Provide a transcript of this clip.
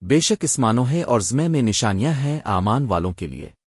بے شک اسمانوں ہے اور زمے میں نشانیاں ہیں آمان والوں کے لیے۔